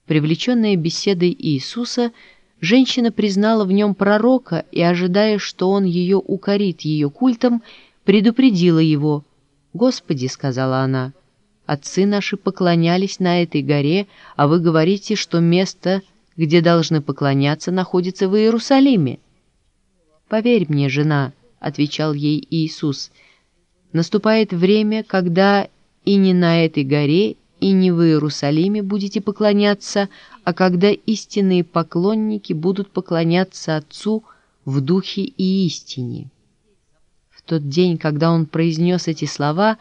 Привлеченная беседой Иисуса, женщина признала в нем пророка и, ожидая, что он ее укорит ее культом, предупредила его. «Господи», — сказала она, — «отцы наши поклонялись на этой горе, а вы говорите, что место, где должны поклоняться, находится в Иерусалиме». «Поверь мне, жена», — отвечал ей Иисус, — «наступает время, когда и не на этой горе, и не в Иерусалиме будете поклоняться, а когда истинные поклонники будут поклоняться Отцу в духе и истине» тот день, когда он произнес эти слова,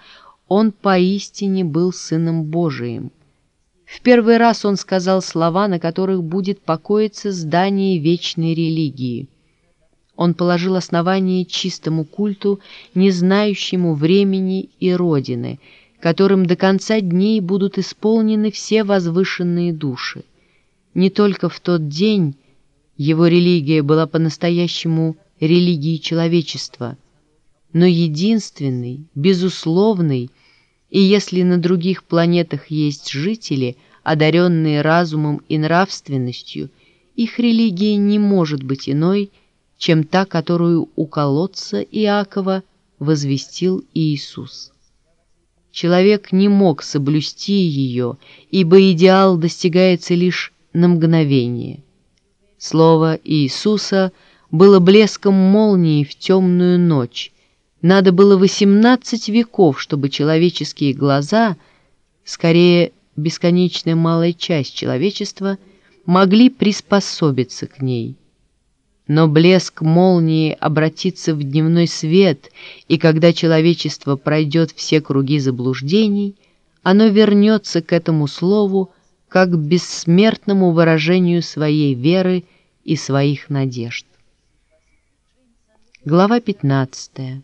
он поистине был Сыном Божиим. В первый раз он сказал слова, на которых будет покоиться здание вечной религии. Он положил основание чистому культу, не знающему времени и родины, которым до конца дней будут исполнены все возвышенные души. Не только в тот день его религия была по-настоящему религией человечества – но единственный, безусловный, и если на других планетах есть жители, одаренные разумом и нравственностью, их религия не может быть иной, чем та, которую у колодца Иакова возвестил Иисус. Человек не мог соблюсти ее, ибо идеал достигается лишь на мгновение. Слово Иисуса было блеском молнии в темную ночь, надо было восемнадцать веков, чтобы человеческие глаза, скорее бесконечная малая часть человечества, могли приспособиться к ней. Но блеск молнии обратится в дневной свет, и когда человечество пройдет все круги заблуждений, оно вернется к этому слову как к бессмертному выражению своей веры и своих надежд. Глава пятнадцатая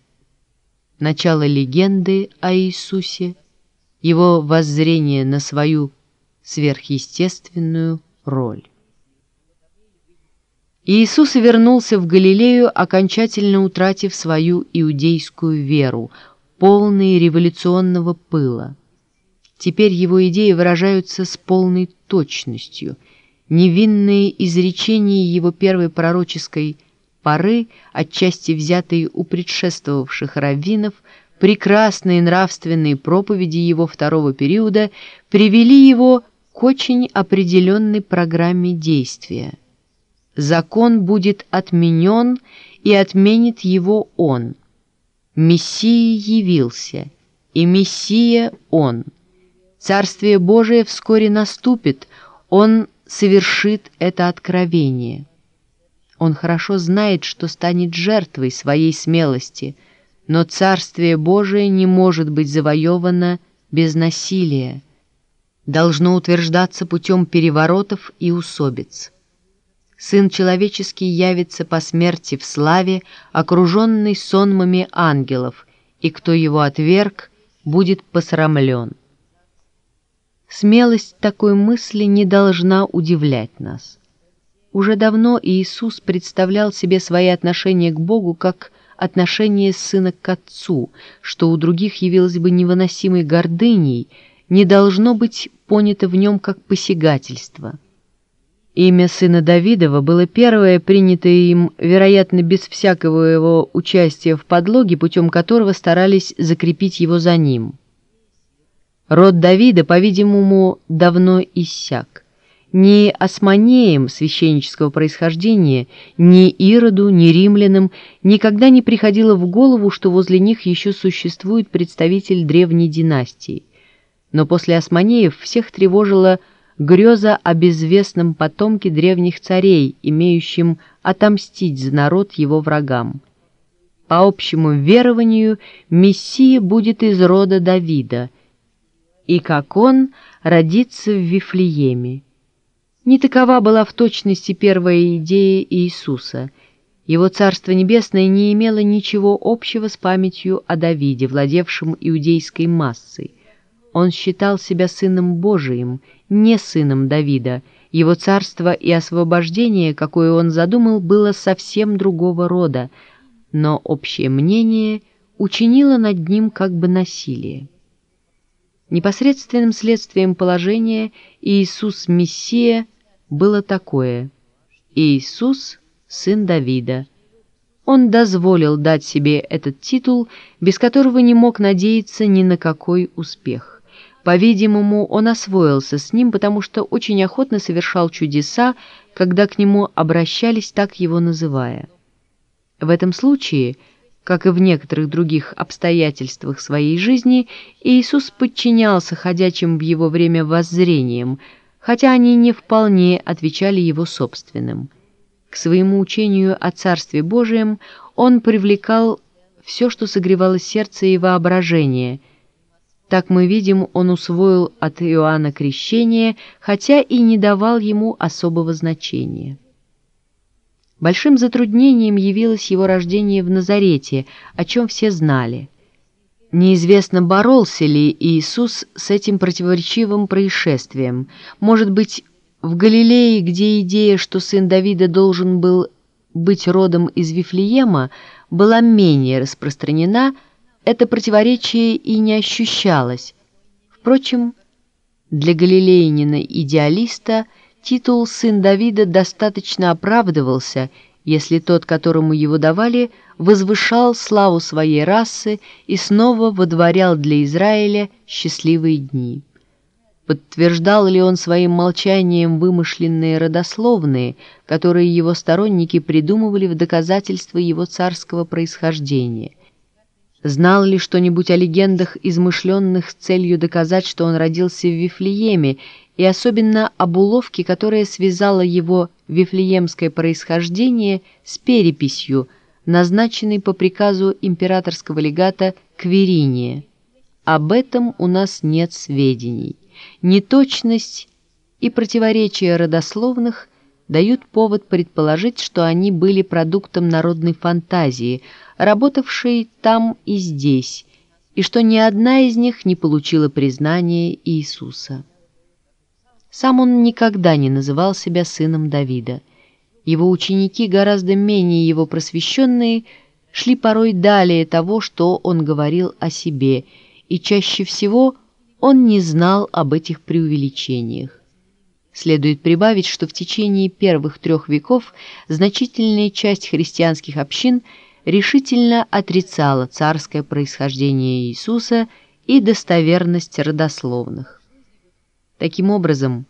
начало легенды о Иисусе, его воззрение на свою сверхъестественную роль. Иисус вернулся в Галилею, окончательно утратив свою иудейскую веру, полный революционного пыла. Теперь его идеи выражаются с полной точностью. Невинные изречения его первой пророческой поры, отчасти взятые у предшествовавших раввинов, прекрасные нравственные проповеди его второго периода привели его к очень определенной программе действия. Закон будет отменен, и отменит его он. Мессия явился, и Мессия он. Царствие Божие вскоре наступит, он совершит это откровение. Он хорошо знает, что станет жертвой своей смелости, но Царствие Божие не может быть завоевано без насилия, должно утверждаться путем переворотов и усобиц. Сын человеческий явится по смерти в славе, окруженный сонмами ангелов, и кто его отверг, будет посрамлен. Смелость такой мысли не должна удивлять нас. Уже давно Иисус представлял себе свои отношения к Богу как отношение сына к отцу, что у других явилось бы невыносимой гордыней, не должно быть понято в нем как посягательство. Имя сына Давидова было первое, принятое им, вероятно, без всякого его участия в подлоге, путем которого старались закрепить его за ним. Род Давида, по-видимому, давно иссяк. Ни османеям священнического происхождения, ни Ироду, ни римлянам никогда не приходило в голову, что возле них еще существует представитель древней династии. Но после османеев всех тревожила греза о безвестном потомке древних царей, имеющем отомстить за народ его врагам. По общему верованию, Мессия будет из рода Давида, и как он родится в Вифлееме. Не такова была в точности первая идея Иисуса. Его Царство Небесное не имело ничего общего с памятью о Давиде, владевшем иудейской массой. Он считал себя сыном Божиим, не сыном Давида. Его царство и освобождение, какое он задумал, было совсем другого рода, но общее мнение учинило над ним как бы насилие. Непосредственным следствием положения Иисус Мессия было такое. Иисус – сын Давида. Он дозволил дать себе этот титул, без которого не мог надеяться ни на какой успех. По-видимому, он освоился с ним, потому что очень охотно совершал чудеса, когда к нему обращались, так его называя. В этом случае, как и в некоторых других обстоятельствах своей жизни, Иисус подчинялся ходячим в его время воззрениям, хотя они не вполне отвечали его собственным. К своему учению о Царстве Божием он привлекал все, что согревало сердце и воображение – так мы видим, он усвоил от Иоанна крещение, хотя и не давал ему особого значения. Большим затруднением явилось его рождение в Назарете, о чем все знали. Неизвестно, боролся ли Иисус с этим противоречивым происшествием. Может быть, в Галилее, где идея, что сын Давида должен был быть родом из Вифлеема, была менее распространена, это противоречие и не ощущалось. Впрочем, для галилеянина-идеалиста титул «сын Давида» достаточно оправдывался, если тот, которому его давали, возвышал славу своей расы и снова водворял для Израиля счастливые дни. Подтверждал ли он своим молчанием вымышленные родословные, которые его сторонники придумывали в доказательство его царского происхождения? Знал ли что-нибудь о легендах, измышленных с целью доказать, что он родился в Вифлееме, и особенно об уловке, которая связала его вифлеемское происхождение с переписью, назначенной по приказу императорского легата Квериния? Об этом у нас нет сведений. Неточность и противоречия родословных дают повод предположить, что они были продуктом народной фантазии, работавшей там и здесь, и что ни одна из них не получила признания Иисуса. Сам он никогда не называл себя сыном Давида. Его ученики, гораздо менее его просвещенные, шли порой далее того, что он говорил о себе, и чаще всего он не знал об этих преувеличениях. Следует прибавить, что в течение первых трех веков значительная часть христианских общин решительно отрицала царское происхождение Иисуса и достоверность родословных. Таким образом,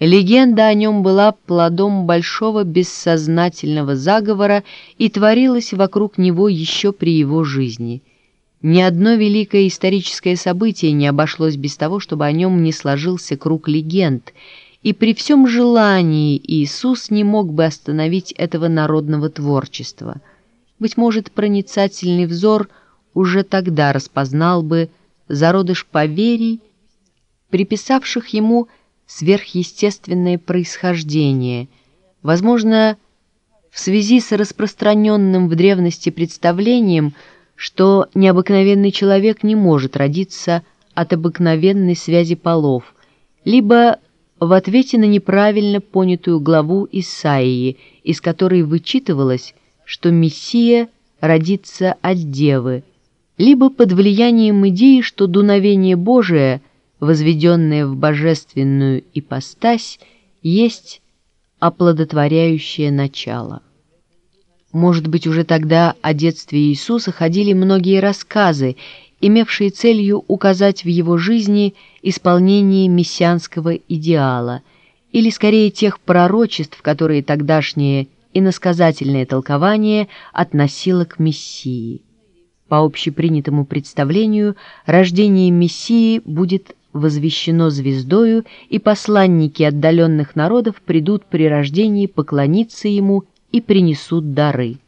легенда о нем была плодом большого бессознательного заговора и творилась вокруг него еще при его жизни. Ни одно великое историческое событие не обошлось без того, чтобы о нем не сложился круг легенд – и при всем желании Иисус не мог бы остановить этого народного творчества. Быть может, проницательный взор уже тогда распознал бы зародыш поверий, приписавших ему сверхъестественное происхождение, возможно, в связи с распространенным в древности представлением, что необыкновенный человек не может родиться от обыкновенной связи полов, либо в ответе на неправильно понятую главу Исаии, из которой вычитывалось, что Мессия родится от Девы, либо под влиянием идеи, что дуновение Божие, возведенное в божественную ипостась, есть оплодотворяющее начало. Может быть, уже тогда о детстве Иисуса ходили многие рассказы, имевшие целью указать в его жизни исполнение мессианского идеала, или скорее тех пророчеств, которые тогдашнее иносказательное толкование относило к Мессии. По общепринятому представлению, рождение Мессии будет возвещено звездою, и посланники отдаленных народов придут при рождении поклониться ему и принесут дары.